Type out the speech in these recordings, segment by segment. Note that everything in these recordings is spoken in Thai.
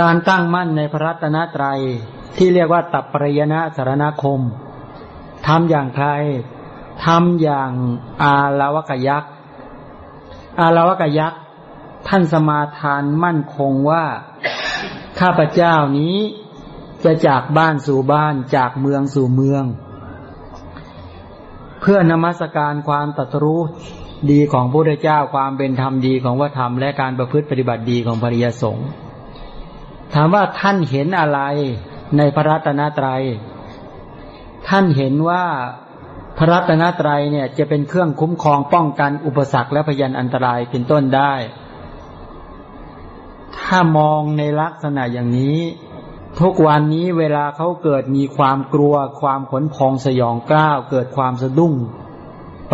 การตั้งมั่นในพระรัตนตรัยที่เรียกว่าตับปริยนะสารณคมทำอย่างใครทำอย่างอาลาวกยักษ์อาลาวกยักษ์ท่านสมาทานมั่นคงว่า ข้าพเจ้านี้จะจากบ้านสู่บ้านจากเมืองสู่เมือง เพื่อนมัสการความตรัสรู้ดีของพระพุทธเจ้าความเป็นธรรมดีของวัฒธรรมและการประพฤติปฏิบัติดีของภริยสงฆ์ ถามว่าท่านเห็นอะไรในพระรัตนตรัย ท่านเห็นว่าพระรัตนตรัยเนี่ยจะเป็นเครื่องคุ้มครองป้องกันอุปสรรคและพยันอันตรายเป็นต้นได้ ถ้ามองในลักษณะอย่างนี้ ทุกวันนี้เวลาเขาเกิดมีความกลัว ความขนพองสยองกล้าว เกิดความสะดุ้ง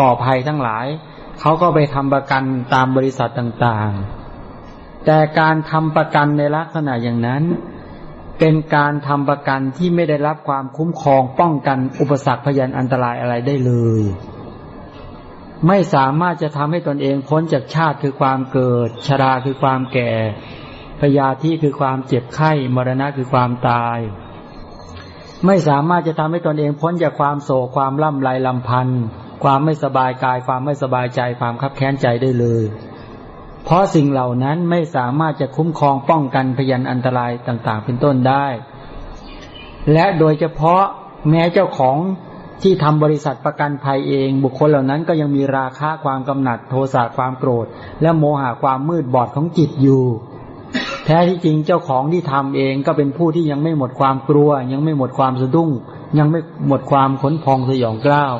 ต่อภัยทั้งหลาย เขาก็ไปทำประกันตามบริษัทต่างๆ แต่การทำประกันในลักษณะอย่างนั้น เป็นการทำประกันที่ไม่ได้รับความคุ้มครองป้องกันอุปสรรคพยันอันตรายอะไรได้เลย ไม่สามารถจะทำให้ตนเองพ้นจากชาติคือความเกิด ชราคือความแก่พยาธิคือความเจ็บไข้มรณะคือความตาย ไม่สามารถจะทำให้ตนเองพ้นจากความโศกความล่ำไรลำพันธ์ความไม่สบายกาย ความไม่สบายใจ ความคับแค้นใจได้เลย เพราะสิ่งเหล่านั้นไม่สามารถจะคุ้มครองป้องกันพยันอันตรายต่าง ๆ เป็นต้นได้ และโดยเฉพาะแม้เจ้าของที่ทำบริษัทประกันภัยเอง บุคคลเหล่านั้นก็ยังมีราคาความกำหนัดโทสะความโกรธ และโมหะความมืดบอดของจิตอยู่ แท้ที่จริงเจ้าของที่ทำเองก็เป็นผู้ที่ยังไม่หมดความกลัว ยังไม่หมดความสะดุ้ง ยังไม่หมดความขนพองสยองกล้าว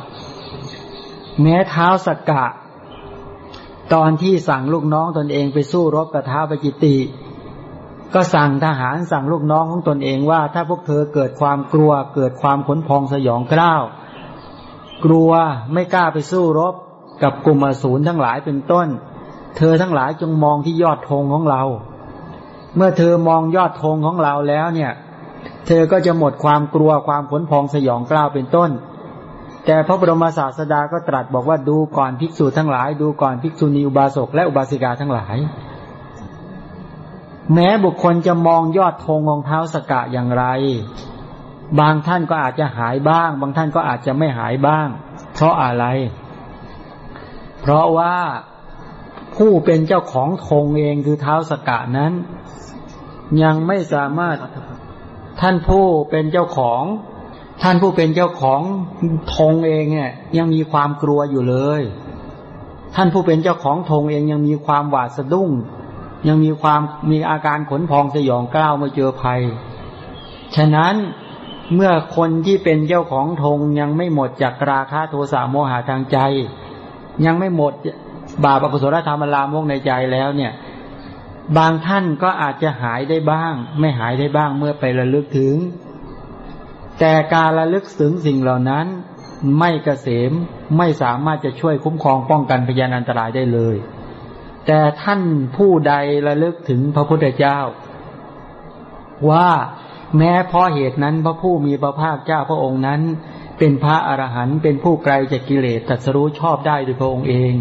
แม้เท้าสกกะ ตอนที่สั่งลูกน้องตนเองไปสู้รบกับท้าวปจิติ ก็สั่งทหารสั่งลูกน้องของตนเองว่า ถ้าพวกเธอเกิดความกลัว เกิดความขนพองสยองกล้าว กลัวไม่กล้าไปสู้รบกับกลุ่มอสูรทั้งหลายเป็นต้น เธอทั้งหลายจงมองที่ยอดธงของเรา เมื่อเธอมองยอดธงของเราแล้วเนี่ย เธอก็จะหมดความกลัวความขนพองสยองกล้าวเป็นต้น แต่พระบรมศาสดาก็ตรัสบอกว่าดูก่อนภิกษุทั้งหลาย ดูก่อนภิกษุณีอุบาสกและอุบาสิกาทั้งหลาย แม้บุคคลจะมองยอดธงของเท้าสกะอย่างไร บางท่านก็อาจจะหายบ้าง บางท่านก็อาจจะไม่หายบ้าง เพราะอะไร เพราะว่าผู้เป็นเจ้าของธงเองคือเท้าสกะนั้น ยังไม่สามารถท่านผู้เป็นเจ้าของ ท่านผู้เป็นเจ้าของธงเองเนี่ย ยังมีความกลัวอยู่เลย ท่านผู้เป็นเจ้าของธงเองยังมีความหวาดสะดุ้ง ยังมีความมีอาการขนพองสยองกล้าวเมื่อเจอภัย ฉะนั้นเมื่อคนที่เป็นเจ้าของธงยังไม่หมดจากราคะโทสะโมหะทางใจ ยังไม่หมดบาปอกุศลธรรมลามกในใจแล้วเนี่ย บางท่านก็อาจจะหายได้บ้าง ไม่หายได้บ้างเมื่อไประลึกถึง แต่การระลึกถึงสิ่งเหล่านั้น ไม่เกษมไม่สามารถจะช่วยคุ้มครองป้องกันพยานอันตรายได้เลย แต่ท่านผู้ใดระลึกถึงพระพุทธเจ้า ว่าแม้เพราะเหตุนั้นพระผู้มีพระภาคเจ้าพระองค์นั้น เป็นพระอรหันต์เป็นผู้ไกลจากกิเลสตัดสรู้ชอบได้ด้วยพระองค์เอง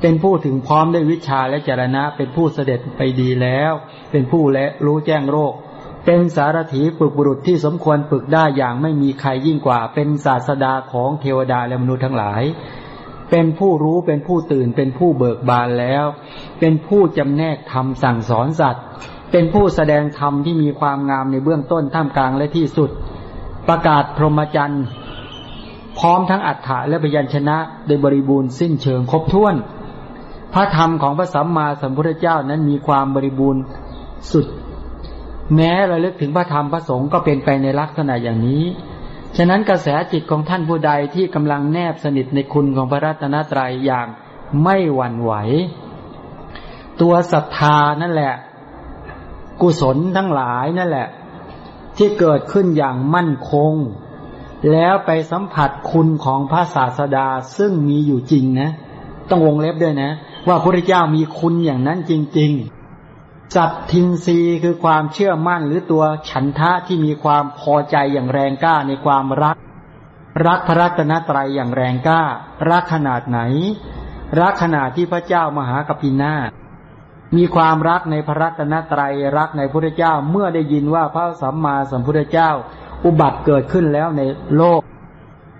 เป็นผู้ถึงพร้อมด้วยวิชาและจรณะ เป็นผู้เสด็จไปดีแล้ว เป็นผู้และรู้แจ้งโรค เป็นสารถีปึกบุรุษที่สมควรปึกได้อย่างไม่มีใครยิ่งกว่า เป็นศาสดาของเทวดาและมนุษย์ทั้งหลาย เป็นผู้รู้เป็นผู้ตื่นเป็นผู้เบิกบานแล้ว เป็นผู้จำแนกธรรมสั่งสอนสัตว์ เป็นผู้แสดงธรรมที่มีความงามในเบื้องต้นท่ามกลางและที่สุด ประกาศพรหมจรรย์พร้อมทั้งอัฏฐะและพยัญชนะโดยบริบูรณ์สิ้นเชิงครบถ้วน พระธรรมของพระสัมมาสัมพุทธเจ้านั้นมีความบริบูรณ์สุด แม้ระลึกถึงพระธรรมพระสงฆ์ก็เป็นไปในลักษณะอย่างนี้ ฉะนั้นกระแสจิตของท่านผู้ใดที่กำลังแนบสนิทในคุณของพระรัตนตรัยอย่างไม่หวั่นไหว ตัวศรัทธานั่นแหละ กุศลทั้งหลายนั่นแหละ ที่เกิดขึ้นอย่างมั่นคง แล้วไปสัมผัสคุณของพระศาสดาซึ่งมีอยู่จริงนะ ต้องวงเล็บด้วยนะ ว่าพระเจ้ามีคุณอย่างนั้นจริง ๆ สัตทินรีคือความเชื่อมั่นหรือตัวฉันทะที่มีความพอใจอย่างแรงกล้าในความรัก รักพระรัตนตรัยอย่างแรงกล้า รักขนาดไหน รักขนาดที่พระเจ้ามหากพินามีความรักในพระรัตนตรัยรักในพระเจ้าเมื่อได้ยินว่าพระสัมมาสัมพุทธเจ้า อุบัติเกิดขึ้นแล้วในโลก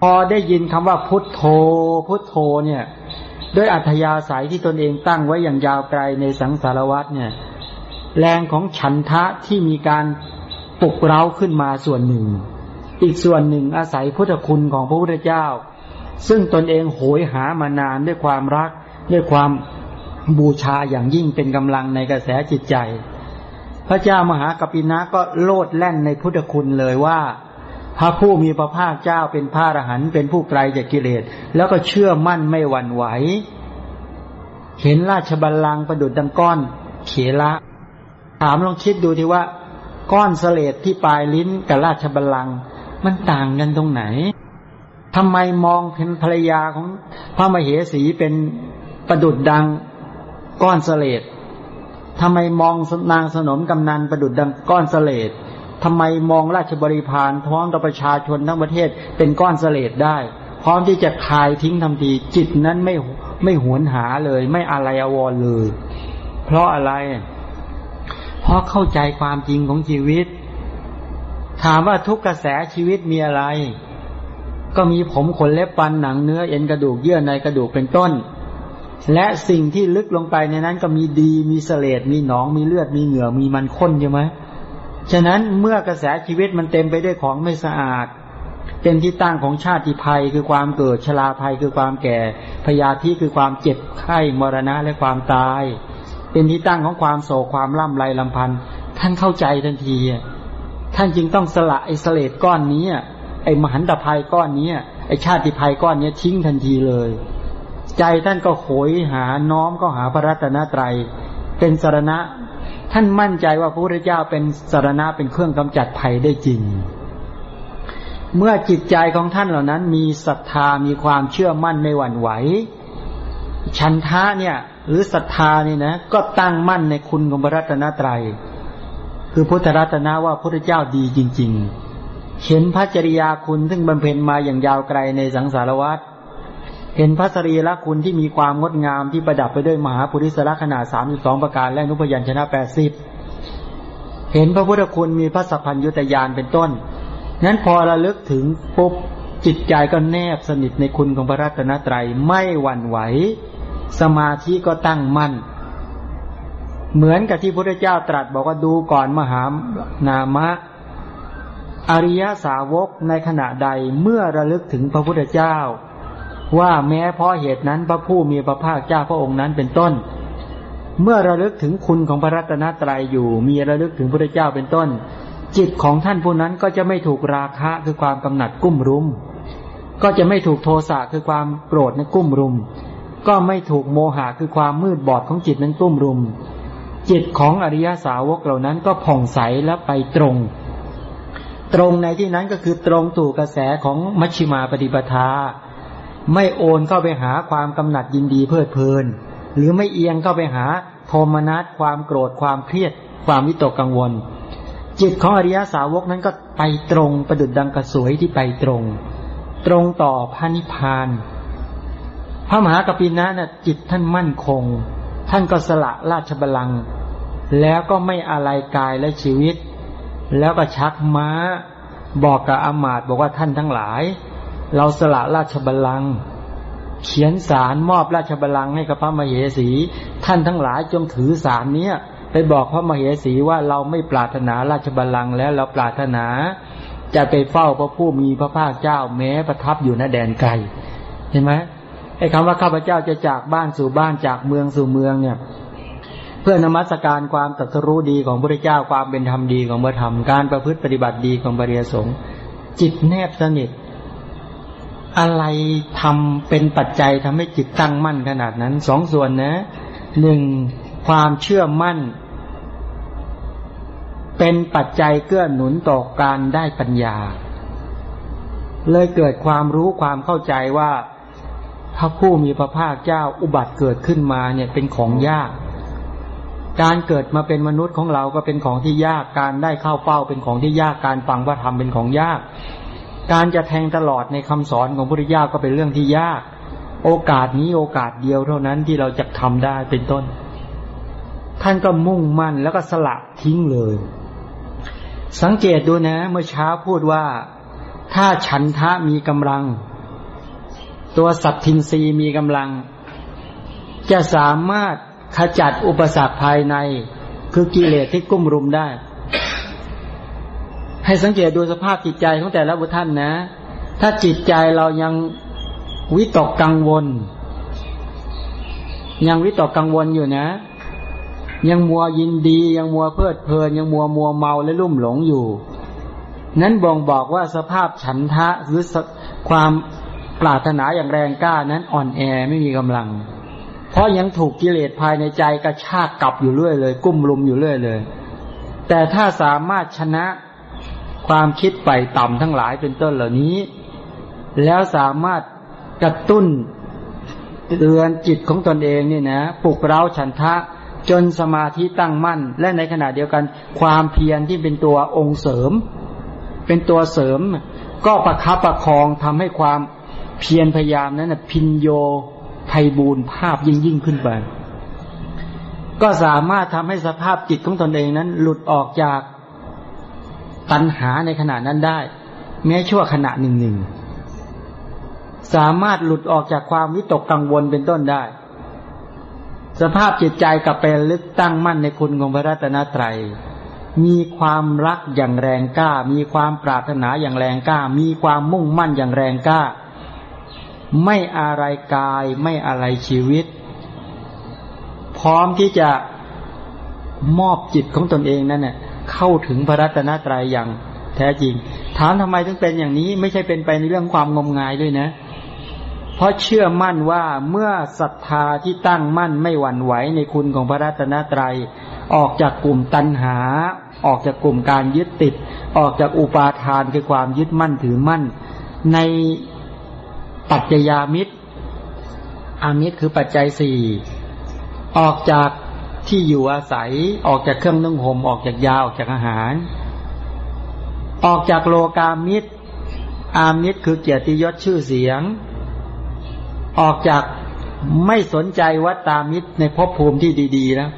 พอได้ยินคำว่าพุทโธ พุทโธเนี่ย ด้วยอัธยาศัยที่ตนเองตั้งไว้อย่างยาวไกลในสังสารวัฏเนี่ย แรงของฉันทะที่มีการปลุกเร้าขึ้นมาส่วนหนึ่ง อีกส่วนหนึ่งอาศัยพุทธคุณของพระพุทธเจ้า ซึ่งตนเองโหยหามานานด้วยความรักด้วยความบูชาอย่างยิ่งเป็นกำลังในกระแสจิตใจ พระเจ้ามหากปินะก็โลดแล่นในพุทธคุณเลยว่า พระผู้มีพระภาคเจ้าเป็นพระอรหันต์เป็นผู้ไกลจากกิเลส แล้วก็เชื่อมั่นไม่หวั่นไหว เห็นราชบัลลังก์ประดุดดังก้อน เขละ ถามลองคิดดูทีว่า ก้อนเสลดที่ปลายลิ้นกับราชบัลลังก์มันต่างกันตรงไหนทำไมมองเห็นภรรยาของพระมเหสีเป็นประดุดดังก้อนเสลดทำไมมองนางสนมกำนันประดุดดังก้อนเสลดทำไมมองราชบริพารท้องต่อประชาชนทั้งประเทศเป็นก้อนเสลดได้ พร้อมที่จะคายทิ้งทันที จิตนั้นไม่ไม่หวนหาเลย ไม่อะไรอววรเลย เพราะอะไร เพราะเข้าใจความจริงของชีวิต ถามว่าทุกกระแสชีวิตมีอะไร ก็มีผมขนเล็บฟันหนังเนื้อเอ็นกระดูกเยื่อในกระดูกเป็นต้น และสิ่งที่ลึกลงไปในนั้นก็มีดีมีเสลดมีหนองมีเลือดมีเหงื่อมีมันข้นใช่ไหมฉะนั้นเมื่อกระแสชีวิตมันเต็มไปด้วยของไม่สะอาด เป็นที่ตั้งของชาติภัยคือความเกิดชราภัยคือความแก่พยาธิคือความเจ็บไข้มรณะและความตาย เป็นที่ตั้งของความโศกความล่ำไรลำพันธ์ท่านเข้าใจทันทีท่านจึงต้องสละไอ้เสลดก้อนนี้ไอ้มหันตภัยก้อนนี้ไอ้ชาติภัยก้อนนี้ทิ้งทันทีเลย ใจท่านก็โขยหาน้อมก็หาพระรัตนตรัย เป็นสารณะ ท่านมั่นใจว่าพระพุทธเจ้าเป็นสารณะเป็นเครื่องกำจัดภัยได้จริง เมื่อจิตใจของท่านเหล่านั้นมีศรัทธามีความเชื่อมั่นไม่หวั่นไหว ชันทะเนี่ย หรือศรัทธานี่นะ ก็ตั้งมั่นในคุณของพระรัตนตรยัย คือพุทธรัตนะว่าพระพุทธเจ้าดีจริง ๆ เห็นพระจริยาคุณซึ่งบำเพ็ญมาอย่างยาวไกลในสังสารวัฏเห็นพระสรีละคุณที่มีความงดงามที่ประดับไปด้วยมหาปุริสละขนาดสามสิบสองประการและนุพยัญชนะแปดสิบเห็นพระพุทธคุณมีพระสัพพัญยุตยานเป็นต้น นั้นพอระลึกถึงปุ๊บจิตใจก็แนบสนิทในคุณของพระรัตนตรัยไม่หวั่นไหว สมาธิก็ตั้งมั่น เหมือนกับที่พระเจ้าตรัสบอกว่าดูก่อนมหานามะ อริยสาวกในขณะใดเมื่อระลึกถึงพระพุทธเจ้า ว่าแม้เพราะเหตุนั้นพระผู้มีพระภาคเจ้าพระองค์นั้นเป็นต้น เมื่อระลึกถึงคุณของพระรัตนตรัยอยู่ มีระลึกถึงพระเจ้าเป็นต้น จิตของท่านผู้นั้นก็จะไม่ถูกราคะคือความกำหนัดกุ้มรุมก็จะไม่ถูกโทสะคือความโกรธนั้นกุ้มรุม ก็ไม่ถูกโมหะคือความมืดบอดของจิตนั้นกุ้มรุม จิตของอริยสาวกเหล่านั้นก็ผ่องใสและไปตรง ตรงในที่นั้นก็คือตรงตู่กระแสของมัชชิมาปฏิปทา ไม่โอนเข้าไปหาความกำหนัดยินดีเพลิดเพลิน หรือไม่เอียงเข้าไปหาโทมนัสความโกรธความเครียด ความวิตกกังวล จิตของอริยสาวกนั้นก็ไปตรงประดุดดังกระสวยที่ไปตรง ตรงต่อพระนิพพาน พระมหากปินะน่ะจิตท่านมั่นคง ท่านก็สละราชบัลลังก์แล้วก็ไม่อะไรกายและชีวิต แล้วก็ชักม้าบอกกับอามาตบอกว่าท่านทั้งหลาย เราสละราชบัลลังก์เขียนสารมอบราชบัลลังก์ให้กับพระมเหสี ท่านทั้งหลายจงถือสารเนี้ยไปบอกพระมเหสีว่าเราไม่ปรารถนาราชบัลลังก์แล้วเราปรารถนา จะไปเฝ้าพระผู้มีพระภาคเจ้าแม้ประทับอยู่ณแดนไกลเห็นไหม อ้คำว่าข้าพเจ้าจะจากบ้านสู่บ้านจากเมืองสู่เมืองเนี่ย เพื่อนมัสการความตรัสรู้ดีของพระเจ้าความเป็นธรรมดีของพระธรรมการประพฤติปฏิบัติดีของบริยสงฆ์จิตแนบสนิท อะไรทำเป็นปัจจัยทำให้จิตตั้งมั่นขนาดนั้นสองส่วนนะหนึ่งความเชื่อมั่น เป็นปัจจัยเกื้อหนุนต่อการได้ปัญญา เลยเกิดความรู้ความเข้าใจว่า พระผู้มีพระภาคเจ้าอุบัติเกิดขึ้นมาเนี่ยเป็นของยาก การเกิดมาเป็นมนุษย์ของเราก็เป็นของที่ยากการได้เข้าเป้าเป็นของที่ยากการฟังพระธรรมเป็นของยาก การจะแทงตลอดในคำสอนของพระพุทธเจ้าก็เป็นเรื่องที่ยาก โอกาสนี้โอกาสเดียวเท่านั้นที่เราจะทำได้เป็นต้น ท่านก็มุ่งมั่นแล้วก็สละทิ้งเลย สังเกตดูนะ เมื่อเช้าพูดว่า ถ้าฉันทะมีกำลัง ตัวสัตทินรีมีกำลัง จะสามารถขจัดอุปสรรคภายใน คือกิเลสที่กุ้มรุมได้ ให้สังเกตดูสภาพจิตใจของแต่ละบุท่านนะ ถ้าจิตใจเรายังวิตกกังวล ยังวิตกกังวลอยู่นะ ยังมัวยินดี ยังมัวเพลิดเพลิน ยังมัวมัวเมาและลุ่มหลงอยู่ นั้นบ่งบอกว่าสภาพฉันทะหรือความ ปรารถนาอย่างแรงกล้านั้นอ่อนแอไม่มีกำลัง เพราะยังถูกกิเลสภายในใจกระชากกลับอยู่เรื่อยเลย กุ้มลุมอยู่เรื่อยเลย แต่ถ้าสามารถชนะความคิดไปต่ำทั้งหลายเป็นต้นเหล่านี้ แล้วสามารถกระตุ้นเตือนจิตของตนเองนี่นะปลุกเร้าฉันทะจนสมาธิตั้งมั่น และในขณะเดียวกัน ความเพียรที่เป็นตัวองค์เสริม เป็นตัวเสริม ก็ประคับประคองทำให้ความ พียรพยายามนั้นพินโยไพบูรภาพยิ่งยิ่งขึ้นไป ก็สามารถทำให้สภาพจิตของตนเองนั้น หลุดออกจากตัณหาในขณะนั้นได้ แม้ชั่วขณะหนึ่งหนึ่งสามารถหลุดออกจากความวิตกกังวลเป็นต้นได้ สภาพจิตใจกลับไปลึกตั้งมั่นในคุณของพระรัตนตรัย มีความรักอย่างแรงกล้า มีความปรารถนาอย่างแรงกล้า มีความมุ่งมั่นอย่างแรงกล้า ไม่อะไรกายไม่อะไรชีวิต พร้อมที่จะมอบจิตของตนเองนั่นเน่ยเข้าถึงพระรัตนตรัยอย่างแท้จริง ถามทำไมถึงเป็นอย่างนี้ ไม่ใช่เป็นไปในเรื่องความงมงายด้วยนะ เพราะเชื่อมั่นว่าเมื่อศรัทธาที่ตั้งมั่นไม่หวั่นไหวในคุณของพระรัตนตรยัย ออกจากกลุ่มตัณหา ออกจากกลุ่มการยึดติด ออกจากอุปาทานคือความยึดมั่นถือมั่น ใน ปัจจยามิตร อามิตรคือปัจจัยสี่ออกจากที่อยู่อาศัยออกจากเครื่องนึ่งห่มออกจากยาออกจากอาหาร ออกจากโลกามิตร อามิตรคือเกียรติยศชื่อเสียง ออกจากไม่สนใจวัตตามิตรในภพภูมิที่ดีๆแล้ว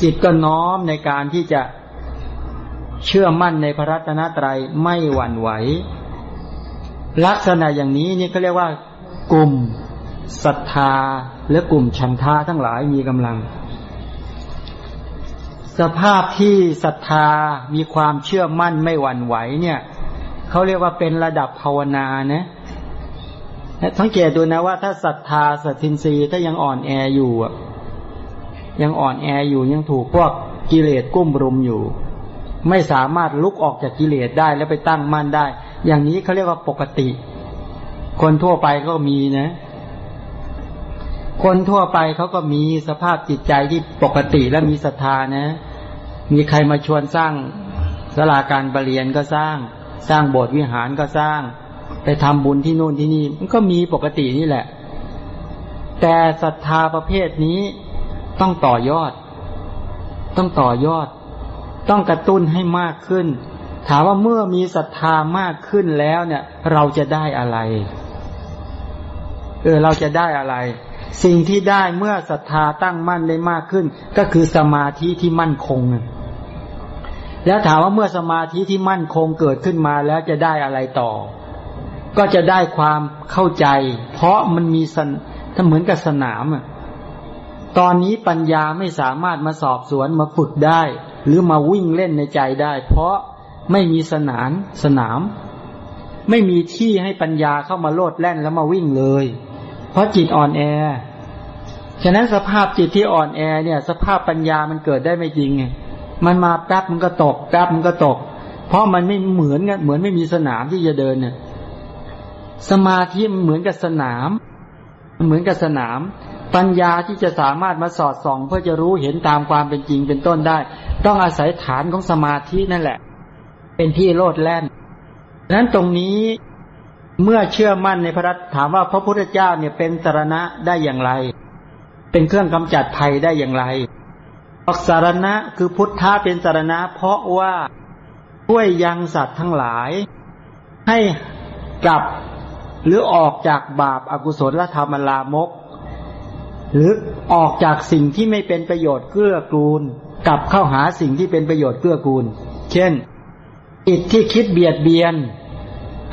จิตก็น้อมในการที่จะเชื่อมั่นในพระรัตนตรัยไม่หวั่นไหว ลักษณะอย่างนี้นี่เขาเรียกว่ากลุ่มศรัทธาและกลุ่มชันทาทั้งหลายมีกำลัง สภาพที่ศรัทธามีความเชื่อมั่นไม่หวั่นไหวเนี่ยเขาเรียกว่าเป็นระดับภาวนานะสังเกตดูนะว่าถ้าศรัทธาสัตทินรีถ้ายังอ่อนแออยู่อะ ยังอ่อนแออยู่ยังถูกพวกกิเลสกุ้มรุมอยู่ ไม่สามารถลุกออกจากกิเลสได้แล้วไปตั้งมั่นได้ อย่างนี้เขาเรียกว่าปกติ คนทั่วไปก็มีนะ คนทั่วไปเขาก็มีสภาพจิตใจที่ปกติและมีศรัทธานะ มีใครมาชวนสร้างสลาการประเรียนก็สร้าง สร้างโบสถ์วิหารก็สร้าง ไปทำบุญที่นู่นที่นี่ มันก็มีปกตินี่แหละ แต่ศรัทธาประเภทนี้ต้องต่อยอด ต้องต่อยอด ต้องกระตุ้นให้มากขึ้น ถามว่าเมื่อมีศรัทธามากขึ้นแล้วเนี่ย เราจะได้อะไร เออเราจะได้อะไร สิ่งที่ได้เมื่อศรัทธาตั้งมั่นได้มากขึ้น ก็คือสมาธิที่มั่นคง แล้วถามว่าเมื่อสมาธิที่มั่นคงเกิดขึ้นมาแล้วจะได้อะไรต่อ ก็จะได้ความเข้าใจ เพราะมันมีสันถ้าเหมือนกับสนามอะตอนนี้ปัญญาไม่สามารถมาสอบสวนมาฝึกได้ หรือมาวิ่งเล่นในใจได้ เพราะ ไม่มีสนามสนาม ไม่มีที่ให้ปัญญาเข้ามาโลดแล่นแล้วมาวิ่งเลย เพราะจิตอ่อนแอ ฉะนั้นสภาพจิตที่อ่อนแอเนี่ย สภาพปัญญามันเกิดได้ไม่จริงไงมันมาแป๊บมันก็ตกแป๊บมันก็ตก เพราะมันไม่เหมือนกันเหมือนไม่มีสนามที่จะเดินเนี่ยสมาธิเหมือนกับสนาม เหมือนกับสนาม ปัญญาที่จะสามารถมาสอดส่อง เพื่อจะรู้เห็นตามความเป็นจริงเป็นต้นได้ ต้องอาศัยฐานของสมาธินั่นแหละ เป็นที่โลดแล่นนั้นตรงนี้เมื่อเชื่อมั่นในพระรัตถามว่าพระพุทธเจ้าเนี่ยเป็นสารณะได้อย่างไร เป็นเครื่องกำจัดภัยได้อย่างไรอกสารณะคือพุทธะเป็นสารณะ เพราะว่าช่วยยังสัตว์ทั้งหลาย ให้กลับหรือออกจากบาปอากุศลและธรรมลามก หรือออกจากสิ่งที่ไม่เป็นประโยชน์เกื้อกูล กลับเข้าหาสิ่งที่เป็นประโยชน์เกื้อกูล เช่น จิตที่คิดเบียดเบียน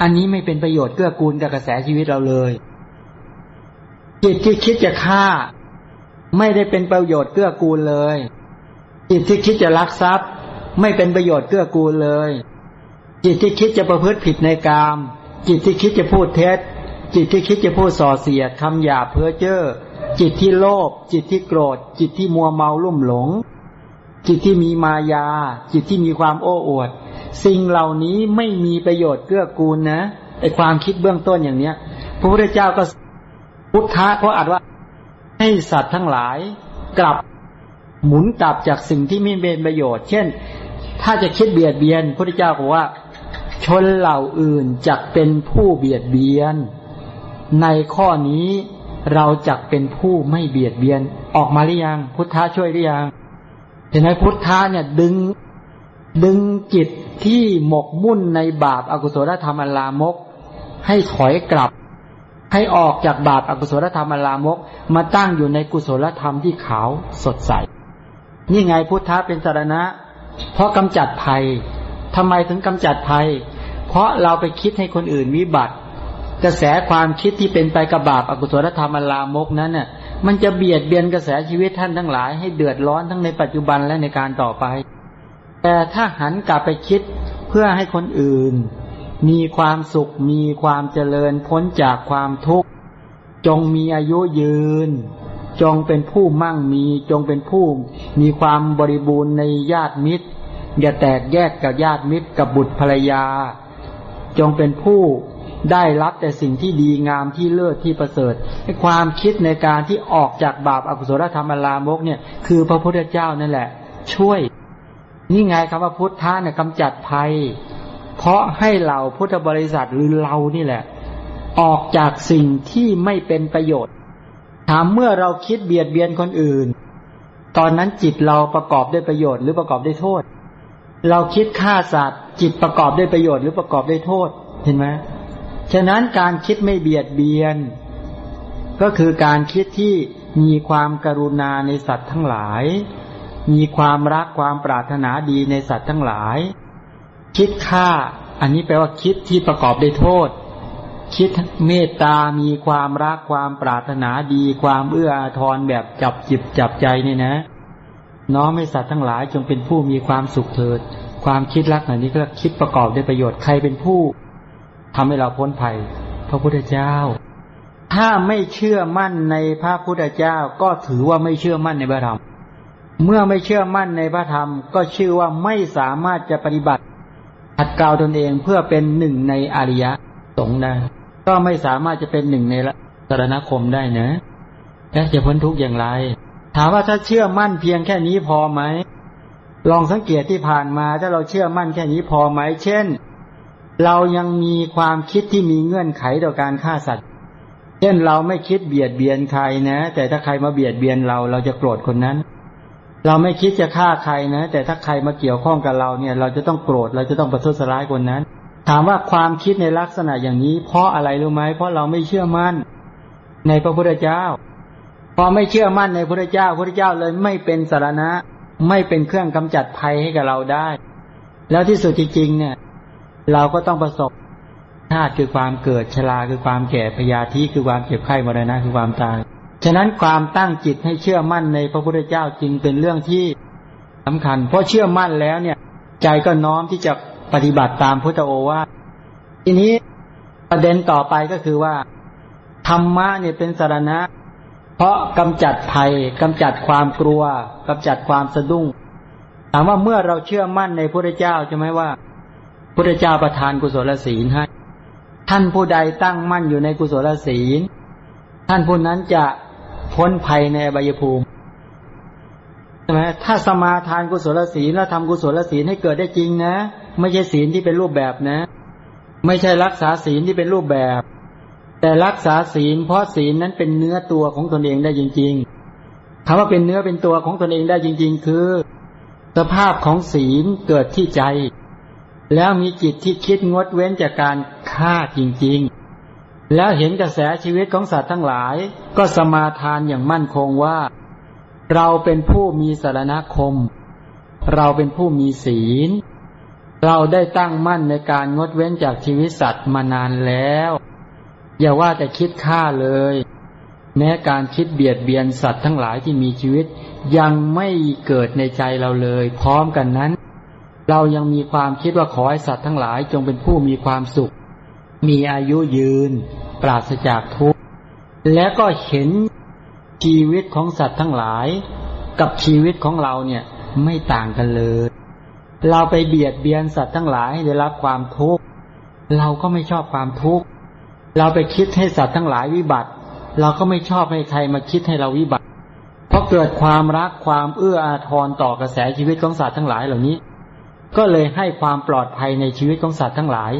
อันนี้ไม่เป็นประโยชน์เกื้อกูลกับกระแสชีวิตเราเลย จิตที่คิดจะฆ่า ไม่ได้เป็นประโยชน์เกื้อกูลเลย จิตที่คิดจะลักทรัพย์ ไม่เป็นประโยชน์เกื้อกูลเลย จิตที่คิดจะประพฤติผิดในกาม จิตที่คิดจะพูดเท็จ จิตที่คิดจะพูดส่อเสียดคำหยาเพ้อเจ้อจิตที่โลภจิตที่โกรธ จิตที่มัวเมาลุ่มหลง จิตที่มีมายา จิตที่มีความโอ้อวด สิ่งเหล่านี้ไม่มีประโยชน์เกื้อกูลนะไอความคิดเบื้องต้นอย่างเนี้ยพระพุทธเจ้าก็พุทธะเขาอาจว่าให้สัตว์ทั้งหลายกลับหมุนกลับจากสิ่งที่ไม่เป็นประโยชน์ เช่น ถ้าจะคิดเบียดเบียนพระพุทธเจ้าบอกว่า ชนเหล่าอื่นจะเป็นผู้เบียดเบียน ในข้อนี้เราจะเป็นผู้ไม่เบียดเบียนออกมาหรือยัง พุทธะช่วยหรือยังเห็นไหมพุทธะเนี่ยดึง ดึงจิตที่หมกมุ่นในบาปอากุศลธรรมอลามก ให้ถอยกลับ ให้ออกจากบาปอากุศลธรรมอลามก มาตั้งอยู่ในกุศลธรรมที่ขาวสดใส นี่ไงพุทธะเป็นสารณะ เพราะกำจัดภัยทำไมถึงกำจัดภัย เพราะเราไปคิดให้คนอื่นวิบัติ กระแสความคิดที่เป็นไปกับบาปอกุศลธรรมอลามกนั้นน่ะมันจะเบียดเบียนกระแสชีวิตท่านทั้งหลายให้เดือดร้อนทั้งในปัจจุบันและในการต่อไป แต่ถ้าหันกลับไปคิดเพื่อให้คนอื่น มีความสุขมีความเจริญพ้นจากความทุกข์ จงมีอายุยืน จงเป็นผู้มั่งมีจงเป็นผู้ มีความบริบูรณ์ในญาติมิตร อย่าแตกแยกกับญาติมิตรกับบุตรภรรยา จงเป็นผู้ได้รับแต่สิ่งที่ดีงามที่เลิศที่ประเสริฐให้ความคิดในการที่ออกจากบาปอกุศลธรรมลามกเนี่ย คือพระพุทธเจ้านั่นแหละ ช่วย นี่ไงคำว่าพุทธะเนี่ยกำจัดภัย เพราะให้เราพุทธบริษัทหรือเรานี่แหละ ออกจากสิ่งที่ไม่เป็นประโยชน์ ถามเมื่อเราคิดเบียดเบียนคนอื่น ตอนนั้นจิตเราประกอบด้วยประโยชน์หรือประกอบด้วยโทษ เราคิดฆ่าสัตว์ จิตประกอบด้วยประโยชน์หรือประกอบด้วยโทษ เห็นไหมฉะนั้นการคิดไม่เบียดเบียน ก็คือการคิดที่มีความกรุณาในสัตว์ทั้งหลาย มีความรักความปรารถนาดีในสัตว์ทั้งหลาย คิดฆ่า อันนี้แปลว่าคิดที่ประกอบด้วยโทษ คิดเมตตา มีความรักความปรารถนาดี ความเอื้ออาทรแบบจับจิบจับใจนี่นะ น้องไม่สัตว์ทั้งหลายจงเป็นผู้มีความสุขเถิด ความคิดรักเหล่านี้ก็คิดประกอบด้วยประโยชน์ใครเป็นผู้ทำให้เราพ้นภัย พระพุทธเจ้า ถ้าไม่เชื่อมั่นในพระพุทธเจ้าก็ถือว่าไม่เชื่อมั่นในพระธรรม เมื่อไม่เชื่อมั่นในพระธรรม ก็ชื่อว่าไม่สามารถจะปฏิบัติขัดเกลาตนเองเพื่อเป็นหนึ่งในอริยสงฆ์ได้ก็ไม่สามารถจะเป็นหนึ่งในสารณคมได้นะแล้วจะพ้นทุกข์อย่างไร ถามว่าถ้าเชื่อมั่นเพียงแค่นี้พอไหมลองสังเกตที่ผ่านมา ถ้าเราเชื่อมั่นแค่นี้พอไหม เช่น เรายังมีความคิดที่มีเงื่อนไขต่อการฆ่าสัตว์ เช่นเราไม่คิดเบียดเบียนใครนะ แต่ถ้าใครมาเบียดเบียนเราเราจะโกรธคนนั้น เราไม่คิดจะฆ่าใครนะ แต่ถ้าใครมาเกี่ยวข้องกับเราเนี่ย เราจะต้องโกรธเราจะต้องประทุษร้ายคนนั้น ถามว่าความคิดในลักษณะอย่างนี้ เพราะอะไรรู้ไหมเพราะเราไม่เชื่อมั่น ในพระพุทธเจ้า พอไม่เชื่อมั่นในพระพุทธเจ้าพระพุทธเจ้าเลยไม่เป็นสารณะ ไม่เป็นเครื่องกำจัดภัยให้กับเราได้ แล้วที่สุดจริงๆเนี่ย เราก็ต้องประสบชาติคือความเกิดชราคือความแก่พยาธิคือความเจ็บไข้มรณะคือความตาย ฉะนั้นความตั้งจิตให้เชื่อมั่นในพระพุทธเจ้าจริงเป็นเรื่องที่สำคัญ เพราะเชื่อมั่นแล้วเนี่ย ใจก็น้อมที่จะปฏิบัติตามพุทธโอวาททีนี้ประเด็นต่อไปก็คือว่า ธรรมะเนี่ยเป็นสารณะ เพราะกำจัดภัยกำจัดความกลัวกำจัดความสะดุ้งถามว่าเมื่อเราเชื่อมั่นในพระเจ้าใช่ไหมว่าพระเจ้าประทานกุศลศีลให้ท่านผู้ใดตั้งมั่นอยู่ในกุศลศีล ท่านผู้นั้นจะ พ้นภัยในใบยภูมิใช่ไหมถ้าสมาทานกุศลศีลแล้วทำกุศลศีลให้เกิดได้จริงนะ ไม่ใช่ศีลที่เป็นรูปแบบนะ ไม่ใช่รักษาศีลที่เป็นรูปแบบ แต่รักษาศีล เพราะศีลนั้นเป็นเนื้อตัวของตนเองได้จริง ๆคำว่าเป็นเนื้อเป็นตัวของตนเองได้จริง ๆ คือ สภาพของศีลเกิดที่ใจ แล้วมีจิตที่คิดงดเว้นจากการฆ่าจริง ๆ แล้วเห็นกระแสชีวิตของสัตว์ทั้งหลาย ก็สมาทานอย่างมั่นคงว่า เราเป็นผู้มีสารณคม เราเป็นผู้มีศีล เราได้ตั้งมั่นในการงดเว้นจากชีวิตสัตว์มานานแล้ว อย่าว่าแต่คิดฆ่าเลย แม้การคิดเบียดเบียนสัตว์ทั้งหลายที่มีชีวิต ยังไม่เกิดในใจเราเลย พร้อมกันนั้น เรายังมีความคิดว่าขอให้สัตว์ทั้งหลายจงเป็นผู้มีความสุข มีอายุยืน ปราศจากทุกข์และก็เห็นชีวิตของสัตว์ทั้งหลาย กับชีวิตของเราเนี่ยไม่ต่างกันเลย เราไปเบียดเบียนสัตว์ทั้งหลายให้ได้รับความทุกข์เราก็ไม่ชอบความทุกข์เราไปคิดให้สัตว์ทั้งหลายวิบัติ เราก็ไม่ชอบให้ใครมาคิดให้เราวิบัติ เพราะเกิดความรักความเอื้ออาทรต่อกระแสชีวิตของสัตว์ทั้งหลายเหล่านี้ ก็เลยให้ความปลอดภัยในชีวิตของสัตว์ทั้งหลาย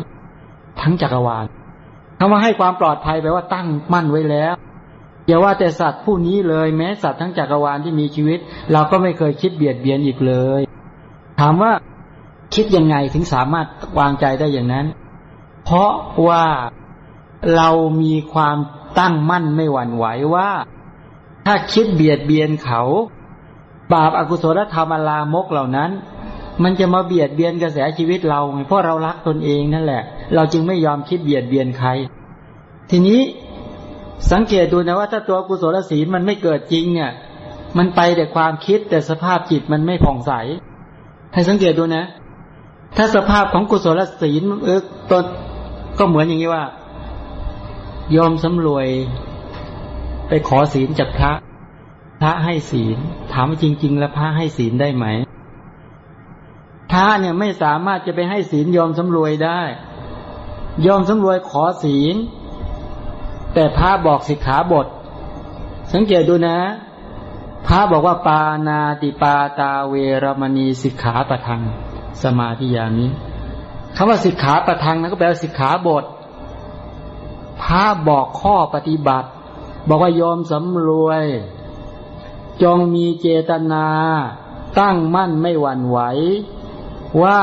ทั้งจักรวาลคำว่าให้ความปลอดภัยแปลว่าตั้งมั่นไว้แล้วอย่าว่าแต่สัตว์ผู้นี้เลยแม้สัตว์ทั้งจักรวาลที่มีชีวิต เราก็ไม่เคยคิดเบียดเบียนอีกเลย ถามว่าคิดยังไงถึงสามารถวางใจได้อย่างนั้น เพราะว่าเรามีความตั้งมั่นไม่หวั่นไหวว่า ถ้าคิดเบียดเบียนเขา บาปอากุศลธรรมลามกเหล่านั้น มันจะมาเบียดเบียนกระแสชีวิตเราเพราะเรารักตนเองนั่นแหละ เราจึงไม่ยอมคิดเบียดเบียนใคร ทีนี้สังเกตดูนะว่าถ้าตัวกุศลศีลมันไม่เกิดจริงเนี่ย มันไปแต่ความคิดแต่สภาพจิตมันไม่ผ่องใส ให้สังเกตดูนะ ถ้าสภาพของกุศลศีลเออตนก็เหมือนอย่างนี้ว่า ยอมสำรวย ไปขอศีลจากพระ พระให้ศีล ถามจริง ๆ แล้วพระให้ศีลได้ไหม พระเนี่ยไม่สามารถจะไปให้ศีลยอมสำรวยได้ ยอมสำรวยขอศีล แต่พระบอกสิกขาบท สังเกตดูนะ พระบอกว่าปานาติปาตาเวรมณีสิกขาประทัง สมาธิยานีคำว่าสิกขาประทังนั้นก็แปลว่าสิกขาบท พระบอกข้อปฏิบัติ บอกว่ายอมสำรวย จงมีเจตนา ตั้งมั่นไม่หวั่นไหว ว่า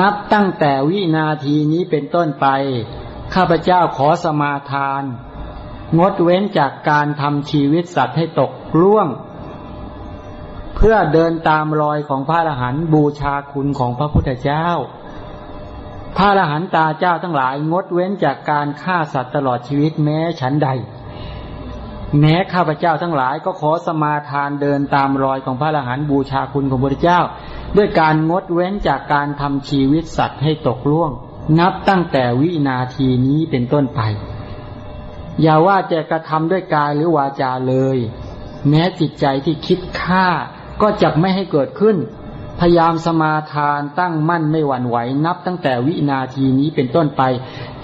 นับตั้งแต่วินาทีนี้เป็นต้นไป ข้าพเจ้าขอสมาทาน งดเว้นจากการทำชีวิตสัตว์ให้ตกล่วง เพื่อเดินตามรอยของพระอรหันต์บูชาคุณของพระพุทธเจ้า พระอรหันตาเจ้าทั้งหลายงดเว้นจากการฆ่าสัตว์ตลอดชีวิตแม้ฉันใด แม้ข้าพเจ้าทั้งหลายก็ขอสมาทานเดินตามรอยของพระอรหันต์บูชาคุณของพระพุทธเจ้า ด้วยการงดเว้นจากการทำชีวิตสัตว์ให้ตกล่วง นับตั้งแต่วินาทีนี้เป็นต้นไป อย่าว่าจะกระทำด้วยกายหรือวาจาเลย แม้จิตใจที่คิดฆ่าก็จะไม่ให้เกิดขึ้น พยายามสมาทานตั้งมั่นไม่หวั่นไหว นับตั้งแต่วินาทีนี้เป็นต้นไป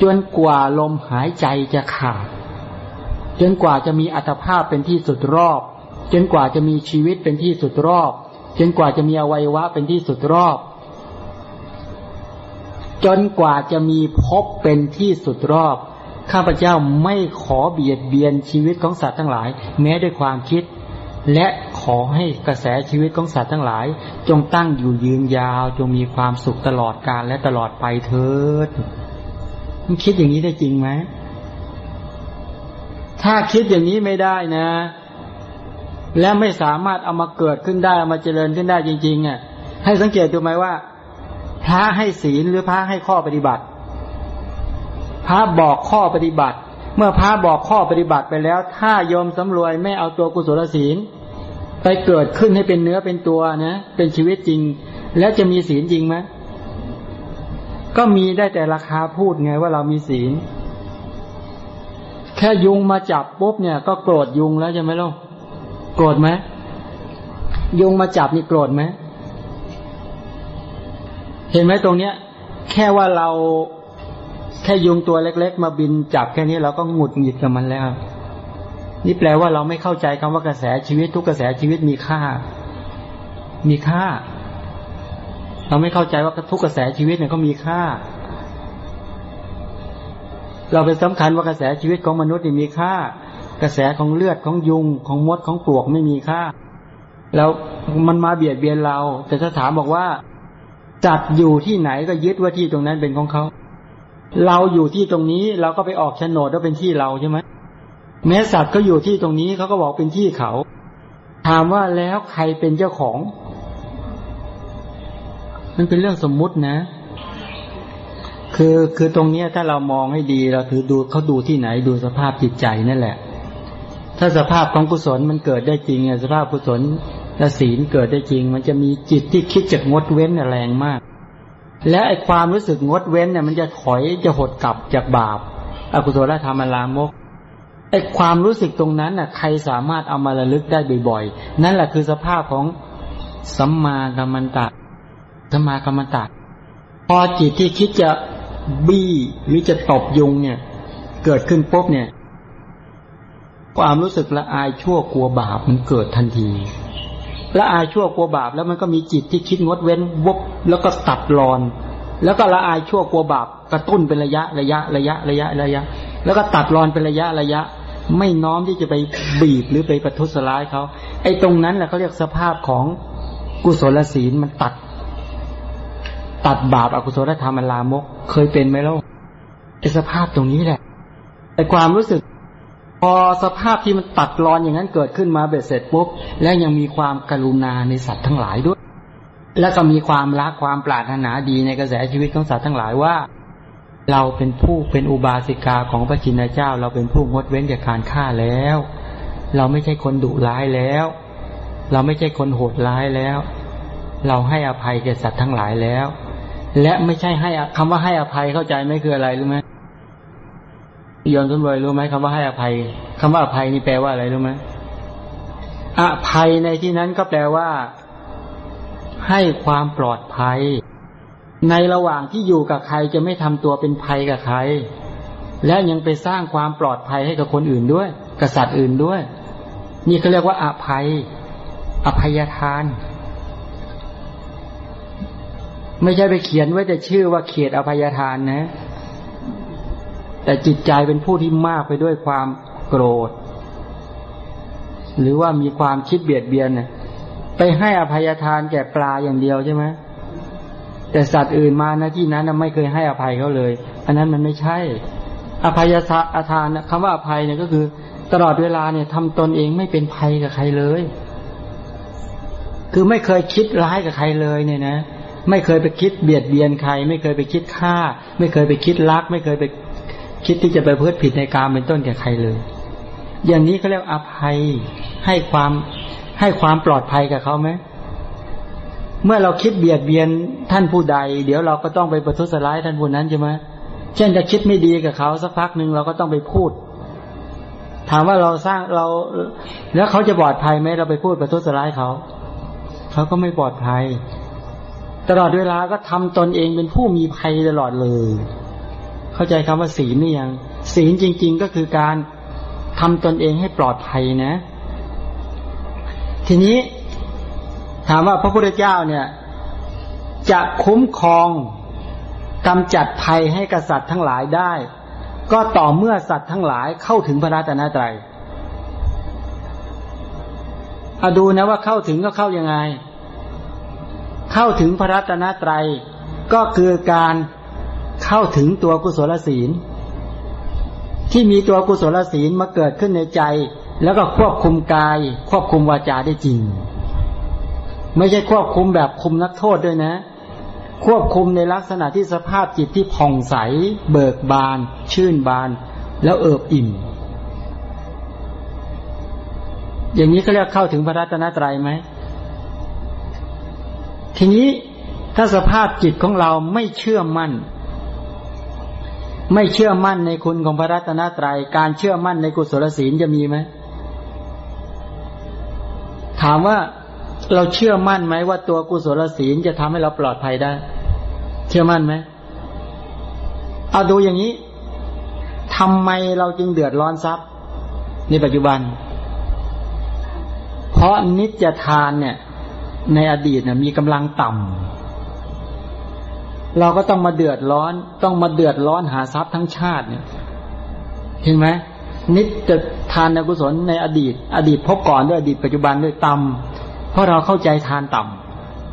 จนกว่าลมหายใจจะขาดจนกว่าจะมีอัตภาพเป็นที่สุดรอบ จนกว่าจะมีชีวิตเป็นที่สุดรอบ จนกว่าจะมีอวัยวะเป็นที่สุดรอบ จนกว่าจะมีพบเป็นที่สุดรอบ ข้าพเจ้าไม่ขอเบียดเบียนชีวิตของสัตว์ทั้งหลาย แม้ด้วยความคิด และขอให้กระแสชีวิตของสัตว์ทั้งหลาย จงตั้งอยู่ยืนยาว จงมีความสุขตลอดกาลและตลอดไปเถิดมันคิดอย่างนี้ได้จริงไหมถ้าคิดอย่างนี้ไม่ได้นะ และไม่สามารถเอามาเกิดขึ้นได้เอามาเจริญขึ้นได้จริงๆอะให้สังเกตดูไหมว่า พระให้ศีลหรือพระให้ข้อปฏิบัติ พระบอกข้อปฏิบัติ เมื่อพระบอกข้อปฏิบัติไปแล้ว ถ้าโยมสำรวยไม่เอาตัวกุศลศีล ไปเกิดขึ้นให้เป็นเนื้อเป็นตัวนะเป็นชีวิตจริง แล้วจะมีศีลจริงไหมก็มีได้แต่ราคาพูดไงว่าเรามีศีล แค่ยุงมาจับปุ๊บเนี่ย ก็โกรธยุงแล้วใช่ไหมล่ะ โกรธไหมยุงมาจับนี่โกรธไหมเห็นไหมตรงเนี้ย แค่ว่าเราแค่ยุงตัวเล็ก ๆ มาบินจับแค่นี้เราก็หงุดหงิดกับมันแล้ว นี่แปลว่าเราไม่เข้าใจคำว่ากระแสชีวิตทุกกระแสชีวิตมีค่า มีค่า เราไม่เข้าใจว่าทุกกระแสชีวิตเนี่ยเขามีค่า เราไปสำคัญว่ากระแสชีวิตของมนุษย์นี่มีค่า กระแสของเลือดของยุงของมดของปลวกไม่มีค่า แล้วมันมาเบียดเบียนเรา แต่ถ้าถามบอกว่าจัดอยู่ที่ไหนก็ยึดว่าที่ตรงนั้นเป็นของเขา เราอยู่ที่ตรงนี้เราก็ไปออกโฉนดว่าเป็นที่เราใช่ไหมแม้สัตว์ก็อยู่ที่ตรงนี้เขาก็บอกเป็นที่เขา ถามว่าแล้วใครเป็นเจ้าของ มันเป็นเรื่องสมมุตินะ คือคือตรงเนี้ยถ้าเรามองให้ดีเราถือดูเขาดูที่ไหนดูสภาพจิตใจนั่นแหละ ถ้าสภาพของกุศลมันเกิดได้จริงสภาพกุศลและศีลเกิดได้จริง มันจะมีจิตที่คิดจะงดเว้นแรงมาก และไอความรู้สึกงดเว้นเนี่ยมันจะถอยจะหดกลับจากบาปอกุศลธรรมลามกไอความรู้สึกตรงนั้นน่ะใครสามารถเอามาระลึกได้บ่อยๆ นั่นแหละคือสภาพของสัมมากัมมันตะสัมมากัมมันตะพอจิตที่คิดจะบี้หรือจะตบยุงเนี่ย เกิดขึ้นปุ๊บเนี่ย ความรู้สึกละอายชั่วกลัวบาปมันเกิดทันทีละอายชั่วกลัวบาปแล้วมันก็มีจิตที่คิดงดเว้นวบแล้วก็ตัดรอน แล้วก็ละอายชั่วกลัวบาปกระตุ้นเป็นระยะระยะระยะระยะระยะ แล้วก็ตัดรอนเป็นระยะระยะ ไม่น้อมที่จะไปบีบหรือไปประทุษร้ายเขาไอ้ตรงนั้นแหละเขาเรียกสภาพของกุศลศีลมันตัด ตัดบาปอกุศลธรรมมันลามก เคยเป็นไหมล่ะไอ้สภาพตรงนี้แหละไอ้ความรู้สึก พอสภาพที่มันตัดรอนอย่างนั้นเกิดขึ้นมาเบ็ดเสร็จปุ๊บ และยังมีความกรุณาในสัตว์ทั้งหลายด้วย แล้วก็มีความรักความปรารถนาดีในกระแสชีวิตของสัตว์ทั้งหลายว่า เราเป็นผู้เป็นอุบาสิกาของพระจินเจ้า เราเป็นผู้งดเว้นจากการฆ่าแล้ว เราไม่ใช่คนดุร้ายแล้ว เราไม่ใช่คนโหดร้ายแล้ว เราให้อภัยแก่สัตว์ทั้งหลายแล้ว และไม่ใช่ให้คำว่าให้อภัยเข้าใจไม่คืออะไรรู้ไหม ยอนสมรวยรู้ไหมคำว่าให้อภัยคำว่าอภัยนี่แปลว่าอะไรรู้ไหมอภัยในที่นั้นก็แปลว่า ให้ความปลอดภัย ในระหว่างที่อยู่กับใครจะไม่ทำตัวเป็นภัยกับใคร และยังไปสร้างความปลอดภัยให้กับคนอื่นด้วยกษัตริย์อื่นด้วย นี่เขาเรียกว่าอภัย อภัยทาน ไม่ใช่ไปเขียนไว้แต่ชื่อว่าเขตอภัยทานนะ แต่จิตใจเป็นผู้ที่มากไปด้วยความโกรธ หรือว่ามีความคิดเบียดเบียนเนี่ยไปให้อภัยทานแก่ปลาอย่างเดียวใช่ไหมแต่สัตว์อื่นมานะที่นั้นไม่เคยให้อภัยเขาเลย อันนั้นมันไม่ใช่ อภัยทานคำว่าอภัยเนี่ยก็คือ ตลอดเวลาเนี่ยทำตนเองไม่เป็นภัยกับใครเลย คือไม่เคยคิดร้ายกับใครเลยเนี่ยนะ ไม่เคยไปคิดเบียดเบียนใคร ไม่เคยไปคิดฆ่า ไม่เคยไปคิดลัก ไม่เคยไป คิดที่จะไปเพื่อผิดในการเป็นต้นแก่ใครเลย อย่างนี้เขาเรียกอภัยให้ความให้ความปลอดภัยกับเขาไหมเมื่อเราคิดเบียดเบียนท่านผู้ใด เดี๋ยวเราก็ต้องไปประทุษร้ายท่านผู้นั้นใช่ไหมเช่นจะคิดไม่ดีกับเขาสักพักหนึ่งเราก็ต้องไปพูด ถามว่าเราสร้างเรา แล้วเขาจะปลอดภัยไหมเราไปพูดประทุษร้ายเขา เขาก็ไม่ปลอดภัย ตลอดเวลาก็ทำตนเองเป็นผู้มีภัยตลอดเลย เข้าใจคำว่าศีลนี่ยัง ศีลจริง ๆก็คือการทำตนเองให้ปลอดภัยนะ ทีนี้ถามว่าพระพุทธเจ้าเนี่ย จะคุ้มครองกำจัดภัยให้กษัตริย์ทั้งหลายได้ ก็ต่อเมื่อสัตว์ทั้งหลายเข้าถึงพระราตนตรัยอาดูนะว่าเข้าถึงก็เข้ายังไง เข้าถึงพระรัตนตรัยก็คือการ เข้าถึงตัวกุศลศีล ที่มีตัวกุศลศีลมาเกิดขึ้นในใจ แล้วก็ควบคุมกาย ควบคุมวาจาได้จริง ไม่ใช่ควบคุมแบบคุมนักโทษด้วยนะ ควบคุมในลักษณะที่สภาพจิตที่ผ่องใส เบิกบาน ชื่นบาน แล้วเอิบอิ่ม อย่างนี้เขาเรียกเข้าถึงพระรัตนตรัยไหมทีนี้ถ้าสภาพจิตของเราไม่เชื่อมั่น ไม่เชื่อมั่นในคุณของพระรัตนตรยัย การเชื่อมั่นในกุศลศีลจะมีไหม ถามว่าเราเชื่อมั่นไหมว่าตัวกุศลศีลจะทำให้เราปลอดภัยได้ เชื่อมั่นไหม เอาดูอย่างนี้ทำไมเราจึงเดือดร้อนทรัพย์ในปัจจุบัน เพราะนิจทานเนี่ย ในอดีตเนี่ยมีกำลังต่ำ เราก็ต้องมาเดือดร้อน ต้องมาเดือดร้อนหาทรัพย์ทั้งชาติเนี่ยเห็นไหมนิจทานกุศลในอดีต อดีตพบก่อนด้วยอดีตปัจจุบันด้วยต่ำเพราะเราเข้าใจทานต่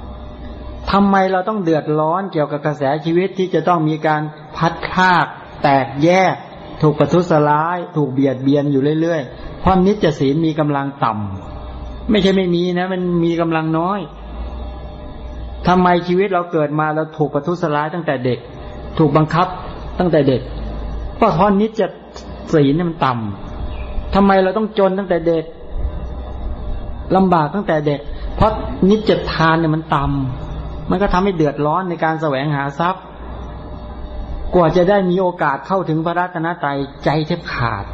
ำทำไมเราต้องเดือดร้อนเกี่ยวกับกระแสชีวิตที่จะต้องมีการพัดพากแตกแยก ถูกประทุษร้าย ถูกเบียดเบียนอยู่เรื่อยๆเพราะนิจศีลมีกำลังต่ำไม่ใช่ไม่มีนะ มันมีกำลังน้อย ทำไมชีวิตเราเกิดมาเราถูกประทุษร้ายตั้งแต่เด็ก ถูกบังคับตั้งแต่เด็กเพราะทอนนิจศีลมันต่ำทำไมเราต้องจนตั้งแต่เด็กลำบากตั้งแต่เด็ก เพราะนิจทานเนี่ยมันต่ำมันก็ทำให้เดือดร้อนในการแสวงหาทรัพย์ กว่าจะได้มีโอกาสเข้าถึงพระรัตนตรัยใจแทบขาด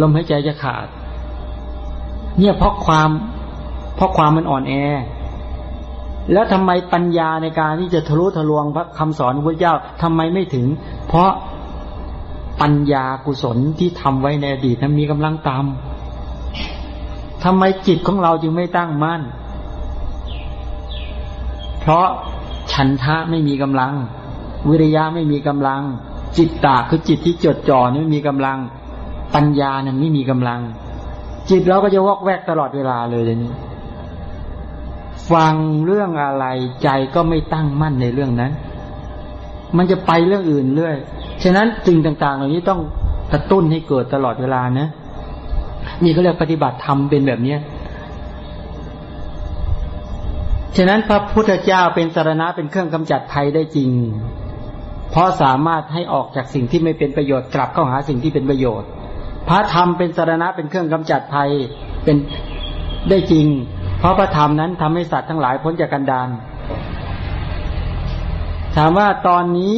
ลมหายใจจะขาด เนี่ยเพราะความเพราะความมันอ่อนแอ แล้วทำไมปัญญาในการที่จะทะลุทะลวงพระคำสอนพระเจ้าทำไมไม่ถึง เพราะปัญญากุศลที่ทำไว้ในอดีตนั้นมีกำลังต่ำทำไมจิตของเราจึงไม่ตั้งมั่น เพราะฉันทะไม่มีกำลัง วิริยะไม่มีกำลัง จิตตาคือจิตที่จดจ่อไม่มีกำลัง ปัญญาเนี่ยไม่มีกำลัง จิตเราก็จะวอกแวกตลอดเวลาเลยเลยนี้ ฟังเรื่องอะไรใจก็ไม่ตั้งมั่นในเรื่องนั้น มันจะไปเรื่องอื่นเรื่อย ฉะนั้นสิ่งต่าง ๆ เหล่านี้ต้องกระตุ้นให้เกิดตลอดเวลานะ นี่เขาเรียกปฏิบัติธรรมเป็นแบบเนี้ยฉะนั้นพระพุทธเจ้าเป็นสารณะเป็นเครื่องกำจัดภัยได้จริง เพราะสามารถให้ออกจากสิ่งที่ไม่เป็นประโยชน์กลับเข้าหาสิ่งที่เป็นประโยชน์ พระธรรมเป็นสารณะเป็นเครื่องกำจัดภัยเป็นได้จริง เพราะพระธรรมนั้นทำให้สัตว์ทั้งหลายพ้นจากกันดานถามว่าตอนนี้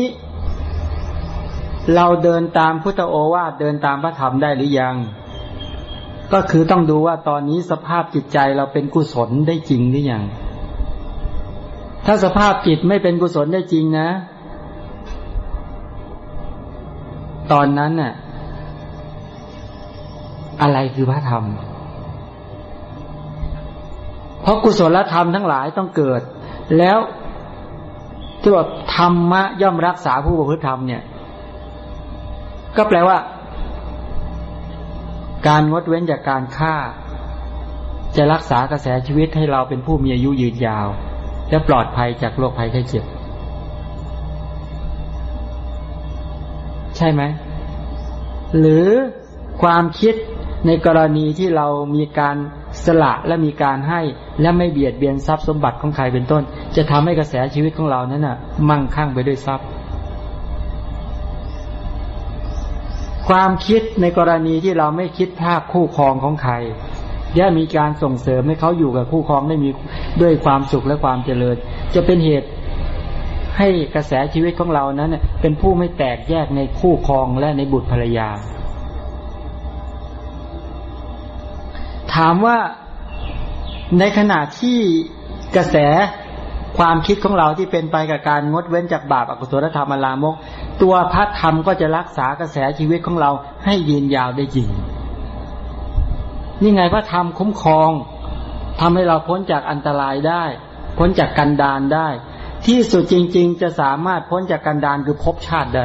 เราเดินตามพุทธโอวาทเดินตามพระธรรมได้หรือยัง ก็คือต้องดูว่าตอนนี้สภาพจิตใจเราเป็นกุศลได้จริงหรือยัง ถ้าสภาพจิตไม่เป็นกุศลได้จริงนะ ตอนนั้นน่ะ อะไรคือพระธรรม ราะกุศลธรรมทั้งหลายต้องเกิด แล้วที่ว่าธรรมะย่อมรักษาผู้ประพฤติธรรมเนี่ย ก็แปลว่า การงดเว้นจากการฆ่า จะรักษากระแสชีวิตให้เราเป็นผู้มีอายุยืนยาว และปลอดภัยจากโรคภัยไข้เจ็บ ใช่ไหม หรือความคิดในกรณีที่เรามีการ สละและมีการให้และไม่เบียดเบียนทรัพย์สมบัติของใครเป็นต้น จะทำให้กระแสชีวิตของเรานั้นน่ะ มั่งคั่งไปด้วยทรัพย์ ความคิดในกรณีที่เราไม่คิดภาคคู่ครองของใครย่ามีการส่งเสริมให้เขาอยู่กับคู่ครองได้มีด้วยความสุขและความเจริญ จะเป็นเหตุให้กระแสชีวิตของเรานั้นเป็นผู้ไม่แตกแยกในคู่ครองและในบุตรภรรยา ถามว่าในขณะที่กระแสความคิดของเราที่เป็นไปกับการงดเว้นจากบาปอกุศลธรรมอลามก ตัวพระธรรมก็จะรักษากระแสชีวิตของเราให้ยืนยาวได้จริงนี่ไงพระธรรมคุ้มครองทำให้เราพ้นจากอันตรายได้ พ้นจากกันดานได้ ที่สุดจริง ๆ จะสามารถพ้นจากกันดานคือภพชาติได้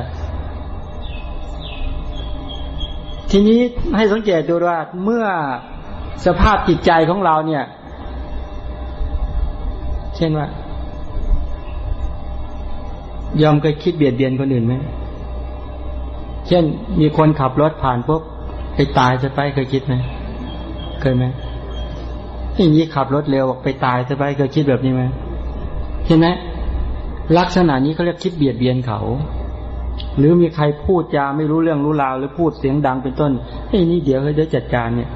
ทีนี้ให้สังเกตดูว่าเมื่อ สภาพจิตใจของเราเนี่ย เช่นว่า ยอมเคยคิดเบียดเบียนคนอื่นไหมเช่น มีคนขับรถผ่านปุ๊บไปตายจะไปเคยคิดไหมเคยไหมอย่างนี้ขับรถเร็วบอกไปตายจะไปเคยคิดแบบนี้ไหมเห็นไหมลักษณะนี้เขาเรียกคิดเบียดเบียนเขา หรือมีใครพูดจาไม่รู้เรื่องรู้ราวหรือพูดเสียงดังเป็นต้นไอ้นี่เดี๋ยวเขาจะจัดการเนี่ย